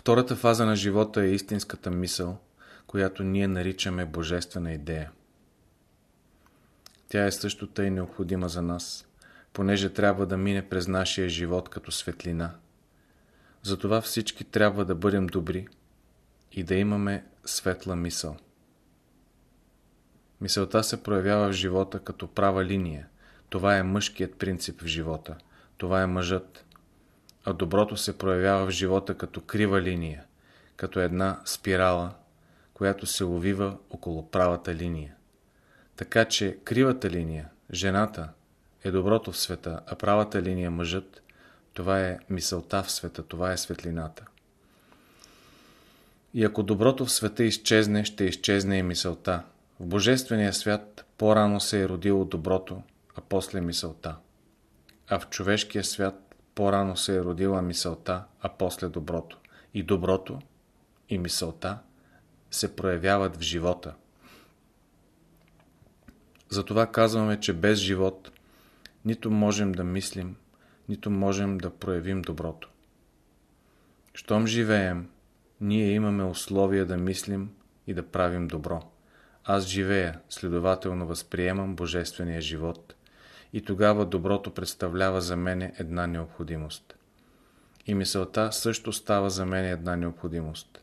Втората фаза на живота е истинската мисъл, която ние наричаме божествена идея. Тя е също тъй необходима за нас, понеже трябва да мине през нашия живот като светлина. Затова всички трябва да бъдем добри и да имаме светла мисъл. Мисълта се проявява в живота като права линия. Това е мъжкият принцип в живота. Това е мъжът. А доброто се проявява в живота като крива линия, като една спирала, която се увива около правата линия. Така че кривата линия, жената, е доброто в света, а правата линия, мъжът, това е мисълта в света, това е светлината. И ако доброто в света изчезне, ще изчезне и мисълта. В Божествения свят по-рано се е родило доброто, а после мисълта. А в човешкия свят по-рано се е родила мисълта, а после доброто. И доброто, и мисълта се проявяват в живота. Затова казваме, че без живот нито можем да мислим, нито можем да проявим доброто. Щом живеем, ние имаме условия да мислим и да правим добро. Аз живея, следователно възприемам божествения живот и тогава доброто представлява за мене една необходимост. И мисълта също става за мен една необходимост.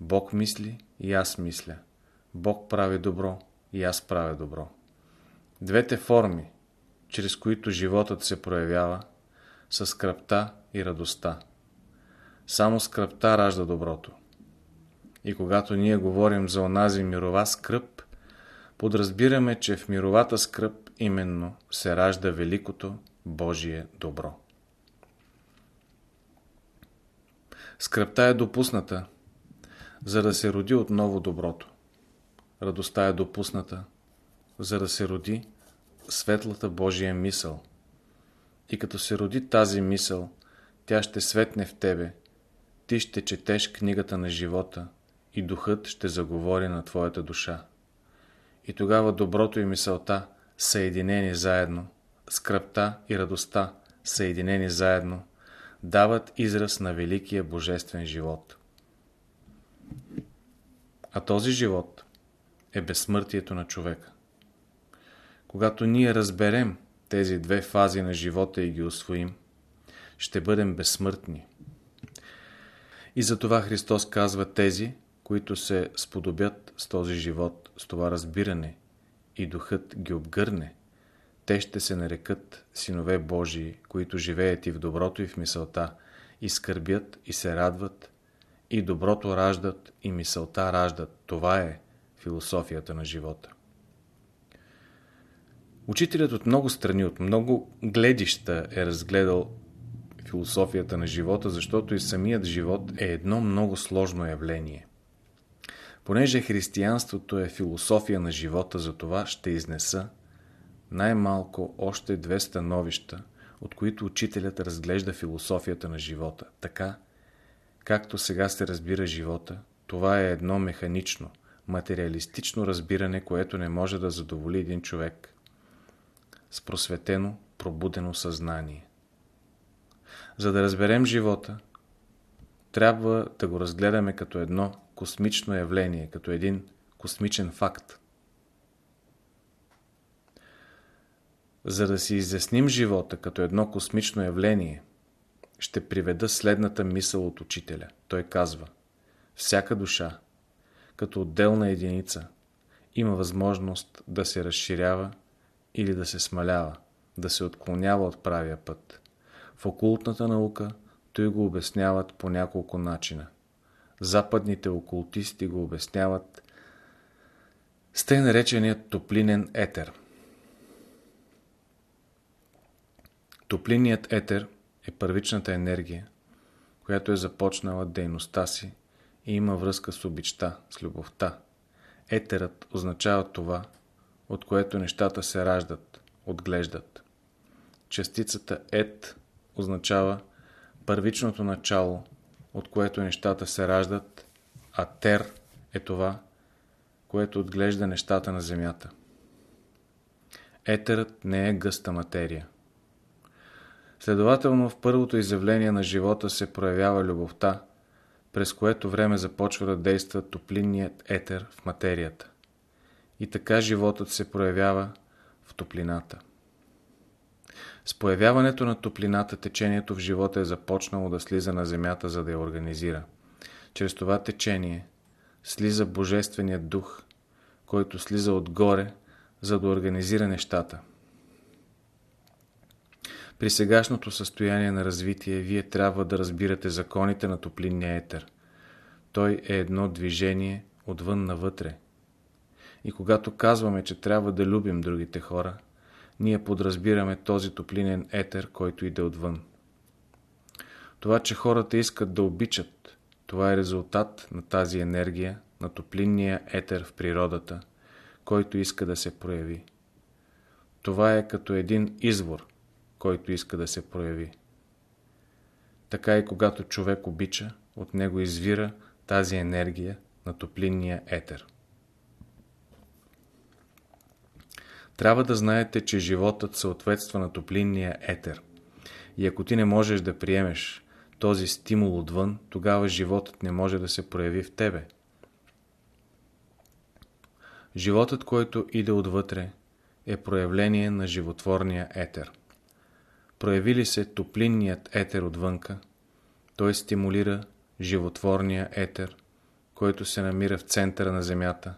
Бог мисли и аз мисля. Бог прави добро и аз правя добро. Двете форми, чрез които животът се проявява, са скръпта и радостта. Само скръпта ражда доброто. И когато ние говорим за онази мирова скръп, подразбираме, че в мировата скръп именно се ражда великото Божие добро. Скръпта е допусната, за да се роди отново доброто. Радостта е допусната, за да се роди светлата Божия мисъл. И като се роди тази мисъл, тя ще светне в тебе, ти ще четеш книгата на живота и духът ще заговори на твоята душа. И тогава доброто и мисълта, съединени заедно, скръпта и радостта, съединени заедно, дават израз на великия божествен живот. А този живот е безсмъртието на човека. Когато ние разберем тези две фази на живота и ги освоим, ще бъдем безсмъртни. И затова Христос казва тези, които се сподобят с този живот, с това разбиране и духът ги обгърне, те ще се нарекат синове Божии, които живеят и в доброто и в мисълта, и скърбят и се радват, и доброто раждат и мисълта раждат. Това е философията на живота. Учителят от много страни, от много гледища е разгледал философията на живота, защото и самият живот е едно много сложно явление. Понеже християнството е философия на живота, за това ще изнеса най-малко още две становища, от които учителят разглежда философията на живота. Така, както сега се разбира живота, това е едно механично, материалистично разбиране, което не може да задоволи един човек с просветено, пробудено съзнание. За да разберем живота, трябва да го разгледаме като едно космично явление, като един космичен факт. За да си изясним живота като едно космично явление, ще приведа следната мисъл от учителя. Той казва, всяка душа, като отделна единица, има възможност да се разширява или да се смалява, да се отклонява от правия път. В окултната наука той го обясняват по няколко начина. Западните окултисти го обясняват с тъй нареченият топлинен етер. Топлинният етер е първичната енергия, която е започнала дейността си и има връзка с обичта, с любовта. Етерът означава това, от което нещата се раждат, отглеждат. Частицата ет означава първичното начало, от което нещата се раждат, а тер е това, което отглежда нещата на земята. Етерът не е гъста материя. Следователно в първото изявление на живота се проявява любовта, през което време започва да действа топлинният етер в материята. И така животът се проявява в топлината. С появяването на топлината течението в живота е започнало да слиза на земята, за да я организира. Чрез това течение слиза Божественият дух, който слиза отгоре, за да организира нещата. При сегашното състояние на развитие вие трябва да разбирате законите на топлинния етер. Той е едно движение отвън навътре. И когато казваме, че трябва да любим другите хора, ние подразбираме този топлинен етер, който иде отвън. Това, че хората искат да обичат, това е резултат на тази енергия, на топлинния етер в природата, който иска да се прояви. Това е като един извор, който иска да се прояви. Така и когато човек обича, от него извира тази енергия на топлинния етер. Трябва да знаете, че животът съответства на топлинния етер. И ако ти не можеш да приемеш този стимул отвън, тогава животът не може да се прояви в тебе. Животът, който иде отвътре, е проявление на животворния етер. Прояви ли се топлинният етер отвънка, той стимулира животворния етер, който се намира в центъра на Земята,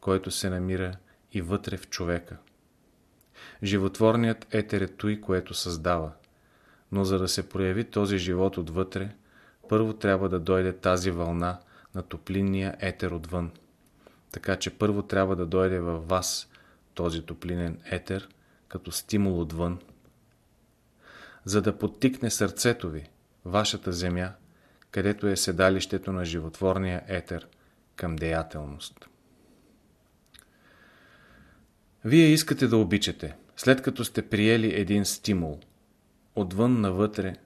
който се намира и вътре в човека. Животворният етер е той, което създава. Но за да се прояви този живот отвътре, първо трябва да дойде тази вълна на топлинния етер отвън. Така че първо трябва да дойде във вас този топлинен етер, като стимул отвън. За да подтикне сърцето ви, вашата земя, където е седалището на животворния етер, към деятелност. Вие искате да обичате, след като сте приели един стимул, отвън навътре,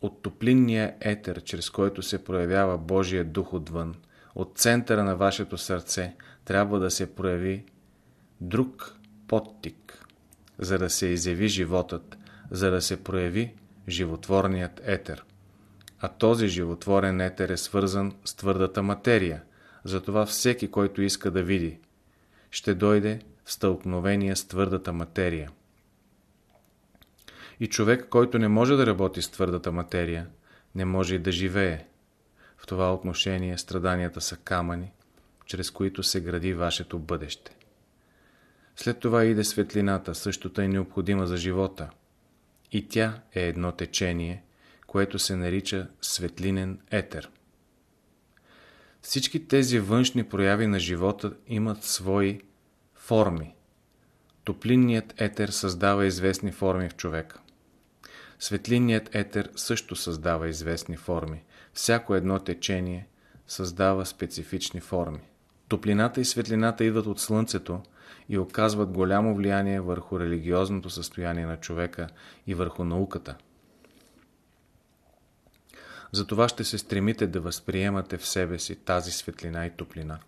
от топлинния етер, чрез който се проявява Божия дух отвън, от центъра на вашето сърце, трябва да се прояви друг подтик, за да се изяви животът, за да се прояви животворният етер. А този животворен етер е свързан с твърдата материя, затова всеки, който иска да види, ще дойде стълкновение с твърдата материя. И човек, който не може да работи с твърдата материя, не може и да живее. В това отношение страданията са камъни, чрез които се гради вашето бъдеще. След това иде светлината, същото е необходима за живота. И тя е едно течение, което се нарича светлинен етер. Всички тези външни прояви на живота имат свои форми. Топлинният етер създава известни форми в човека. Светлинният етер също създава известни форми. Всяко едно течение създава специфични форми. Топлината и светлината идват от Слънцето и оказват голямо влияние върху религиозното състояние на човека и върху науката. Затова ще се стремите да възприемате в себе си тази светлина и топлина.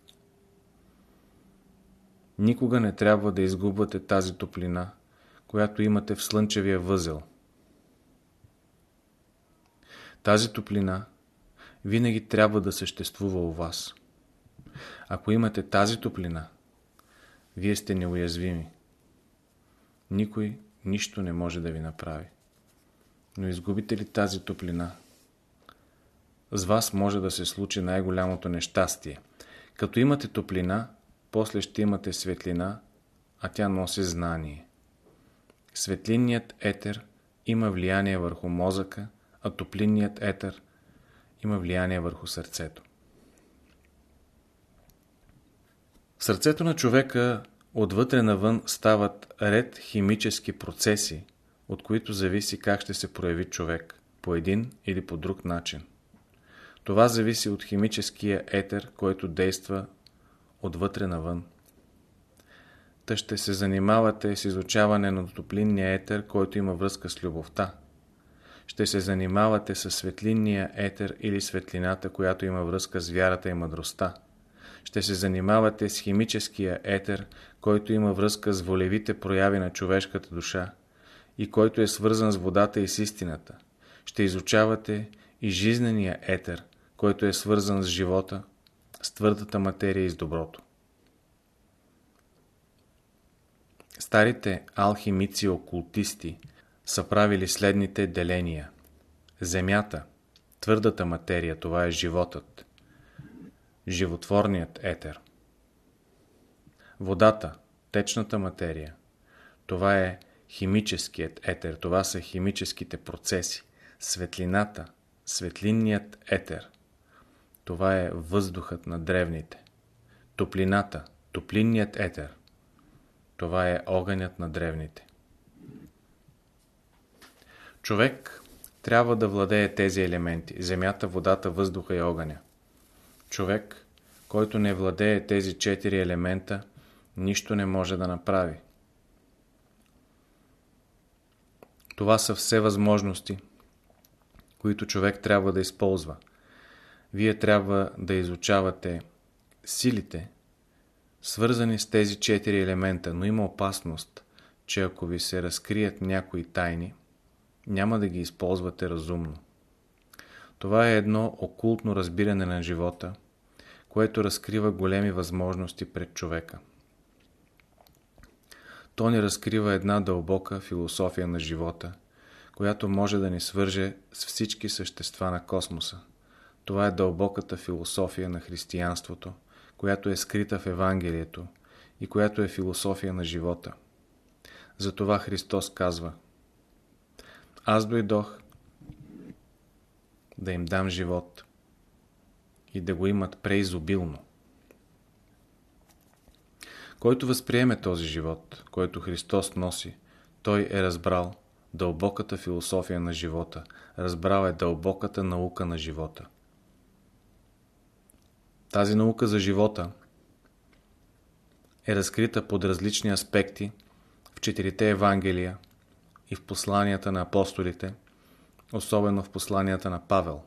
Никога не трябва да изгубвате тази топлина, която имате в слънчевия възел. Тази топлина винаги трябва да съществува у вас. Ако имате тази топлина, вие сте неуязвими. Никой нищо не може да ви направи. Но изгубите ли тази топлина, с вас може да се случи най-голямото нещастие. Като имате топлина, после ще имате светлина, а тя носи знание. Светлинният етер има влияние върху мозъка, а топлинният етер има влияние върху сърцето. Сърцето на човека отвътре навън стават ред химически процеси, от които зависи как ще се прояви човек, по един или по друг начин. Това зависи от химическия етер, който действа отвътре навън. Та ще се занимавате с изучаване на топлинния етер, който има връзка с любовта. Ще се занимавате с светлинния етер или светлината, която има връзка с вярата и мъдростта. Ще се занимавате с химическия етер, който има връзка с волевите прояви на човешката душа и който е свързан с водата и с истината. Ще изучавате и жизнения етер, който е свързан с живота, с твърдата материя и с доброто. Старите алхимици и окултисти са правили следните деления. Земята, твърдата материя, това е животът. Животворният етер. Водата, течната материя, това е химическият етер, това са химическите процеси. Светлината, светлинният етер, това е въздухът на древните. Топлината, топлинният етер, това е огънят на древните. Човек трябва да владее тези елементи – земята, водата, въздуха и огъня. Човек, който не владее тези четири елемента, нищо не може да направи. Това са все възможности, които човек трябва да използва. Вие трябва да изучавате силите, свързани с тези четири елемента, но има опасност, че ако ви се разкрият някои тайни, няма да ги използвате разумно. Това е едно окултно разбиране на живота, което разкрива големи възможности пред човека. То ни разкрива една дълбока философия на живота, която може да ни свърже с всички същества на космоса. Това е дълбоката философия на християнството, която е скрита в Евангелието и която е философия на живота. Затова Христос казва Аз дойдох да им дам живот и да го имат преизобилно. Който възприеме този живот, който Христос носи, той е разбрал дълбоката философия на живота, разбрал е дълбоката наука на живота. Тази наука за живота е разкрита под различни аспекти в четирите Евангелия и в посланията на апостолите, особено в посланията на Павел.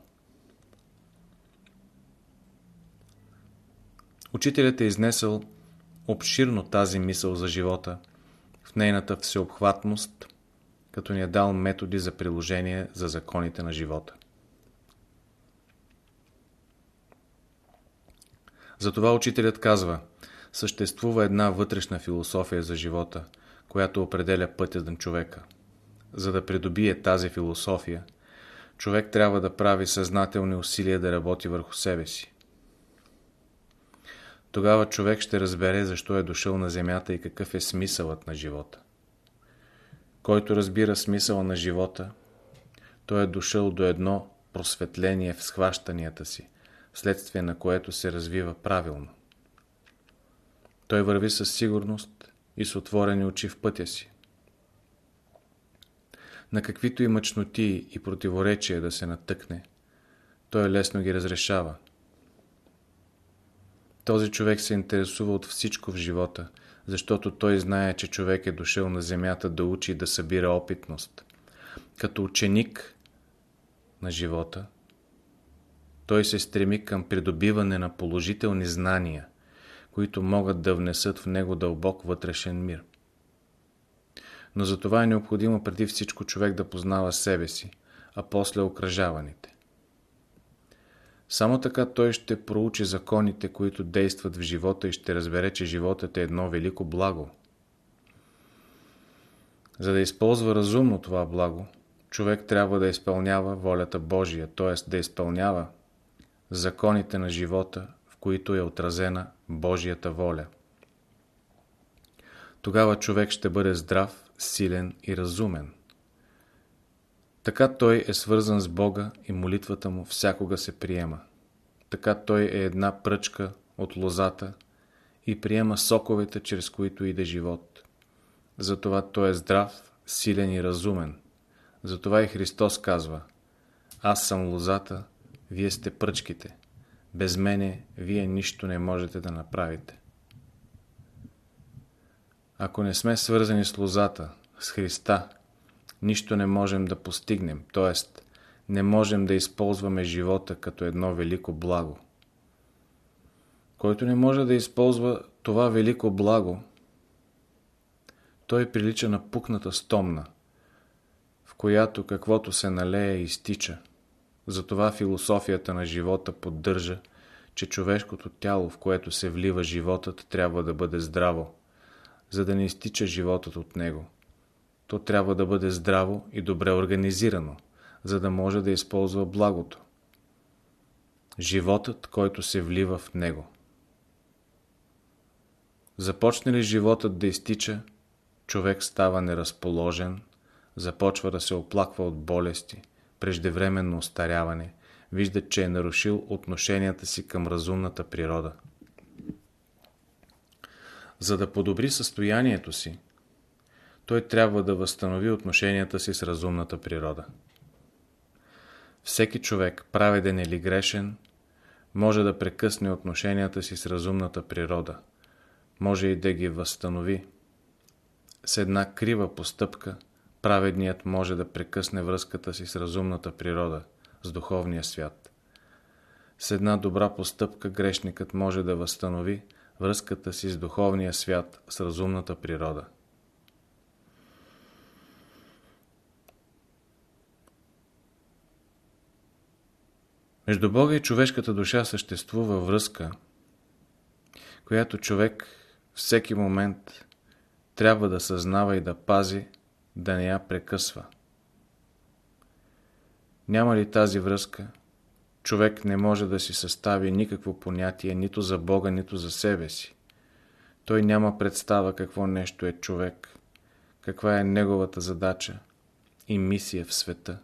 Учителят е изнесъл обширно тази мисъл за живота в нейната всеобхватност, като ни е дал методи за приложение за законите на живота. Затова учителят казва, съществува една вътрешна философия за живота, която определя пътя на човека. За да придобие тази философия, човек трябва да прави съзнателни усилия да работи върху себе си. Тогава човек ще разбере защо е дошъл на земята и какъв е смисълът на живота. Който разбира смисъла на живота, той е дошъл до едно просветление в схващанията си, вследствие на което се развива правилно. Той върви със сигурност и с отворени очи в пътя си. На каквито и мъчноти и противоречия да се натъкне, той лесно ги разрешава. Този човек се интересува от всичко в живота, защото той знае, че човек е дошъл на земята да учи и да събира опитност. Като ученик на живота, той се стреми към придобиване на положителни знания, които могат да внесат в него дълбок вътрешен мир. Но за това е необходимо преди всичко човек да познава себе си, а после окръжаваните. Само така той ще проучи законите, които действат в живота и ще разбере, че животът е едно велико благо. За да използва разумно това благо, човек трябва да изпълнява волята Божия, т.е. да изпълнява законите на живота, в които е отразена Божията воля. Тогава човек ще бъде здрав, силен и разумен. Така той е свързан с Бога и молитвата му всякога се приема. Така той е една пръчка от лозата и приема соковете, чрез които иде живот. Затова той е здрав, силен и разумен. Затова и Христос казва Аз съм лозата, вие сте пръчките. Без мене вие нищо не можете да направите. Ако не сме свързани с лозата, с Христа, нищо не можем да постигнем, т.е. не можем да използваме живота като едно велико благо. Който не може да използва това велико благо, той прилича на пукната стомна, в която каквото се налее изтича. Затова философията на живота поддържа, че човешкото тяло, в което се влива животът, трябва да бъде здраво, за да не изтича животът от него. То трябва да бъде здраво и добре организирано, за да може да използва благото. Животът, който се влива в него. Започне ли животът да изтича, човек става неразположен, започва да се оплаква от болести, преждевременно остаряване, вижда, че е нарушил отношенията си към разумната природа. За да подобри състоянието си, той трябва да възстанови отношенията си с разумната природа. Всеки човек, праведен или грешен, може да прекъсне отношенията си с разумната природа, може и да ги възстанови. С една крива постъпка, праведният може да прекъсне връзката си с разумната природа, с духовния свят. С една добра постъпка грешникът може да възстанови връзката си с духовния свят, с разумната природа. Между Бога и човешката душа съществува връзка, която човек всеки момент трябва да съзнава и да пази, да не я прекъсва. Няма ли тази връзка, човек не може да си състави никакво понятие нито за Бога, нито за себе си. Той няма представа какво нещо е човек, каква е неговата задача и мисия в света.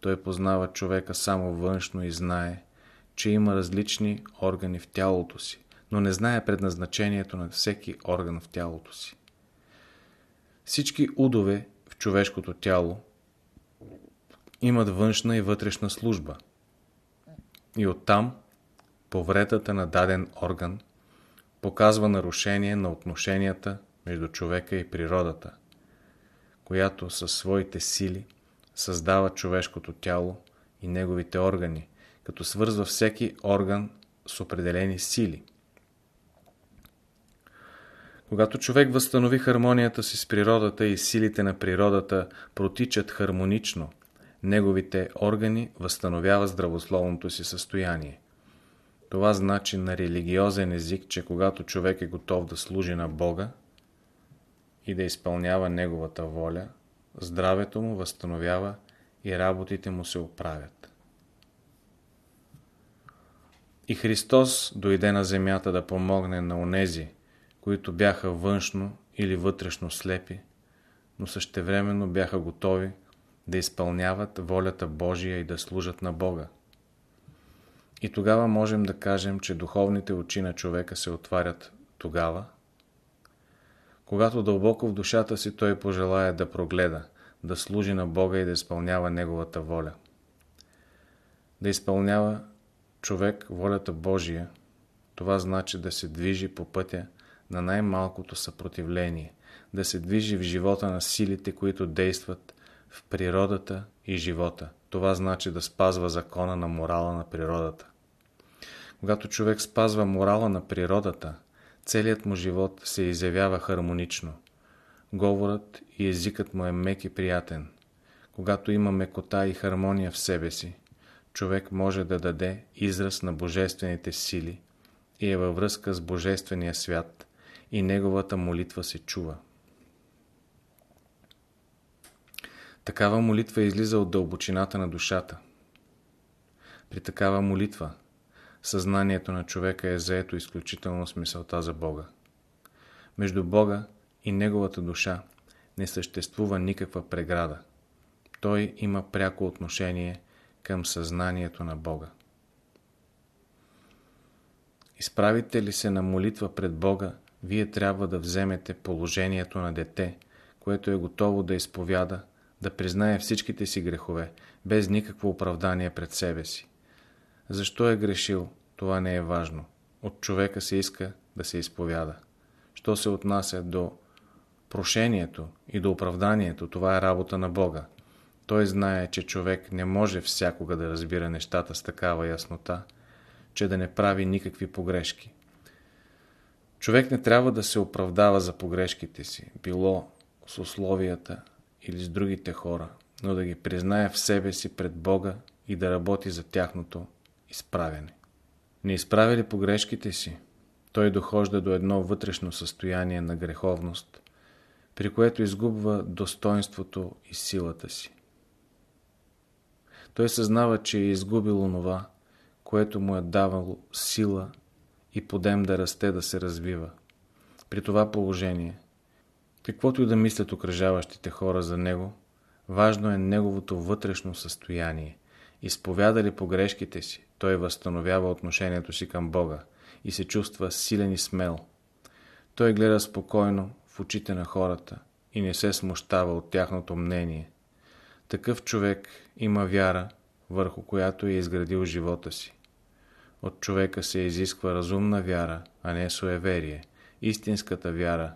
Той познава човека само външно и знае, че има различни органи в тялото си, но не знае предназначението на всеки орган в тялото си. Всички удове човешкото тяло имат външна и вътрешна служба. И оттам повредата на даден орган показва нарушение на отношенията между човека и природата, която със своите сили създава човешкото тяло и неговите органи, като свързва всеки орган с определени сили. Когато човек възстанови хармонията си с природата и силите на природата протичат хармонично, неговите органи възстановява здравословното си състояние. Това значи на религиозен език, че когато човек е готов да служи на Бога и да изпълнява Неговата воля, здравето му възстановява и работите му се оправят. И Христос дойде на земята да помогне на онези, които бяха външно или вътрешно слепи, но същевременно бяха готови да изпълняват волята Божия и да служат на Бога. И тогава можем да кажем, че духовните очи на човека се отварят тогава, когато дълбоко в душата си той пожелая да прогледа, да служи на Бога и да изпълнява Неговата воля. Да изпълнява човек волята Божия, това значи да се движи по пътя на най-малкото съпротивление, да се движи в живота на силите, които действат в природата и живота. Това значи да спазва закона на морала на природата. Когато човек спазва морала на природата, целият му живот се изявява хармонично. Говорът и езикът му е мек и приятен. Когато има мекота и хармония в себе си, човек може да даде израз на божествените сили и е във връзка с божествения свят и неговата молитва се чува. Такава молитва излиза от дълбочината на душата. При такава молитва съзнанието на човека е заето изключително с мисълта за Бога. Между Бога и неговата душа не съществува никаква преграда. Той има пряко отношение към съзнанието на Бога. Изправите ли се на молитва пред Бога, вие трябва да вземете положението на дете, което е готово да изповяда да признае всичките си грехове, без никакво оправдание пред себе си. Защо е грешил, това не е важно. От човека се иска да се изповяда. Що се отнася до прошението и до оправданието, това е работа на Бога. Той знае, че човек не може всякога да разбира нещата с такава яснота, че да не прави никакви погрешки. Човек не трябва да се оправдава за погрешките си, било с условията или с другите хора, но да ги признае в себе си пред Бога и да работи за тяхното изправяне. Не изправя ли погрешките си, той дохожда до едно вътрешно състояние на греховност, при което изгубва достоинството и силата си. Той съзнава, че е изгубил онова, което му е давало сила и подем да расте, да се развива. При това положение, каквото и да мислят окръжаващите хора за него, важно е неговото вътрешно състояние. Изповяда ли погрешките си, той възстановява отношението си към Бога и се чувства силен и смел. Той гледа спокойно в очите на хората и не се смущава от тяхното мнение. Такъв човек има вяра, върху която е изградил живота си. От човека се изисква разумна вяра, а не суеверие. Истинската вяра,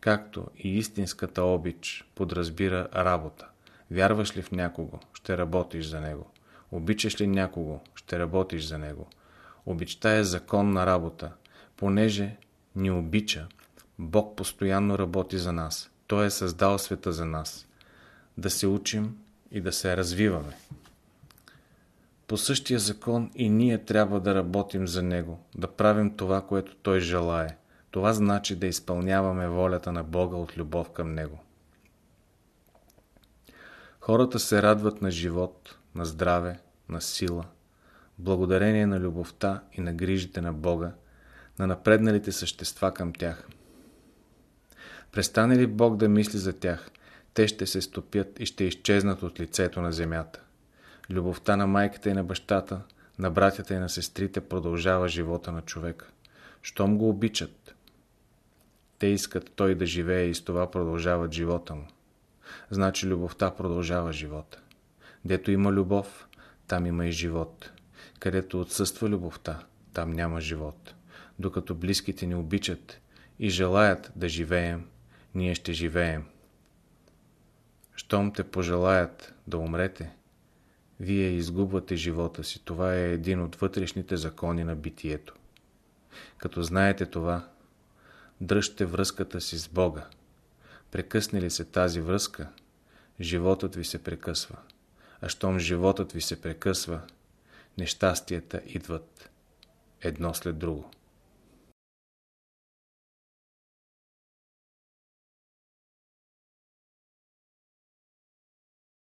както и истинската обич, подразбира работа. Вярваш ли в някого, ще работиш за него. Обичаш ли някого, ще работиш за него. Обичта е законна работа. Понеже ни обича, Бог постоянно работи за нас. Той е създал света за нас. Да се учим и да се развиваме. По същия закон и ние трябва да работим за Него, да правим това, което Той желае. Това значи да изпълняваме волята на Бога от любов към Него. Хората се радват на живот, на здраве, на сила, благодарение на любовта и на грижите на Бога, на напредналите същества към тях. Престане ли Бог да мисли за тях, те ще се стопят и ще изчезнат от лицето на земята. Любовта на майката и на бащата, на братята и на сестрите продължава живота на човека. Щом го обичат, те искат той да живее и с това продължават живота му. Значи любовта продължава живота. Дето има любов, там има и живот. Където отсъства любовта, там няма живот. Докато близките ни обичат и желаят да живеем, ние ще живеем. Щом те пожелаят да умрете, вие изгубвате живота си. Това е един от вътрешните закони на битието. Като знаете това, дръжте връзката си с Бога. Прекъсне ли се тази връзка, животът ви се прекъсва. А щом животът ви се прекъсва, нещастията идват едно след друго.